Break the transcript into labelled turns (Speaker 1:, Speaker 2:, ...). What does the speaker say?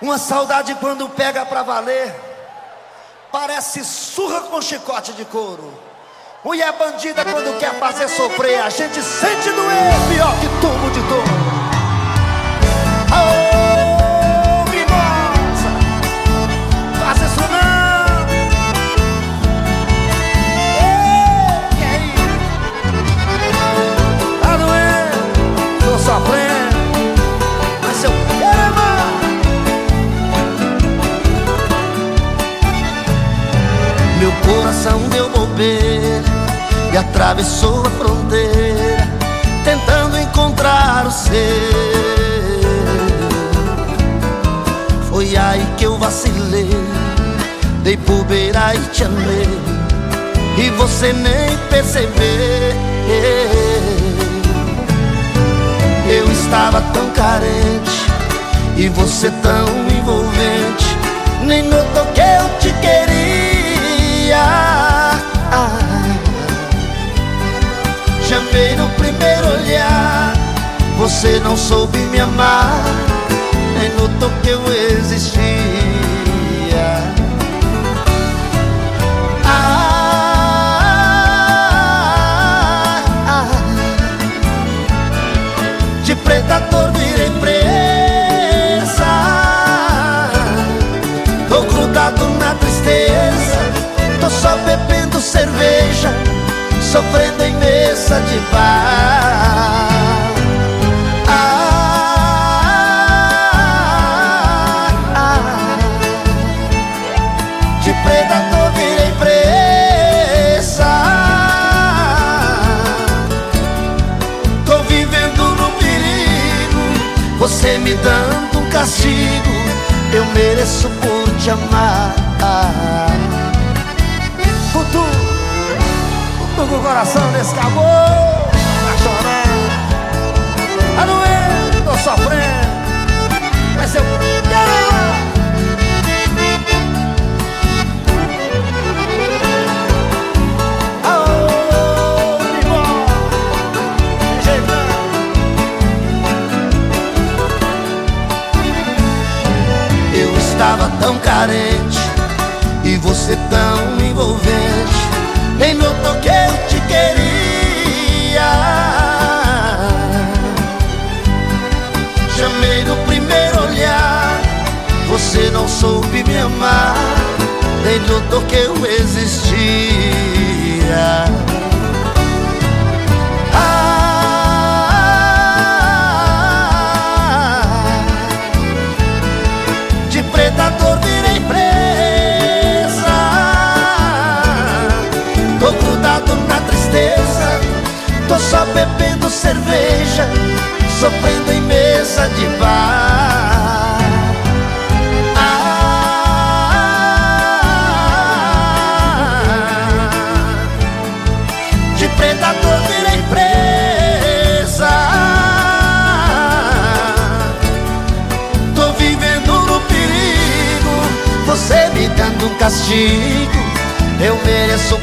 Speaker 1: Uma saudade quando pega pra valer, parece surra com chicote de couro. Mulher bandida quando quer fazer sofrer, a gente sente doer pior que tubo de dor. Meu coração deu bobeira e atravessou a fronteira, tentando encontrar o seu. Foi aí que eu vacilei, dei bobeira e te amei, e você nem percebeu. Eu estava tão carente e você tão envolvente, nem notou que eu te queria. Você não soube me amar Nem notou que eu existia. Ah, ah, De predador virei presa. Tô grudado na tristeza Tô só bebendo cerveja Sofrendo em mesa de bar Você me dando um castigo Eu mereço por te amar. Com o coração desse caboclo Apaixonado estava tão carente E você tão envolvente. Nem notou que eu te queria. Chamei no primeiro olhar Você não soube me amar. Nem notou que eu existia Sofrendo em mesa de bar. Ah, De predador virei presa. Tô vivendo no perigo. Você me dando um castigo. Eu mereço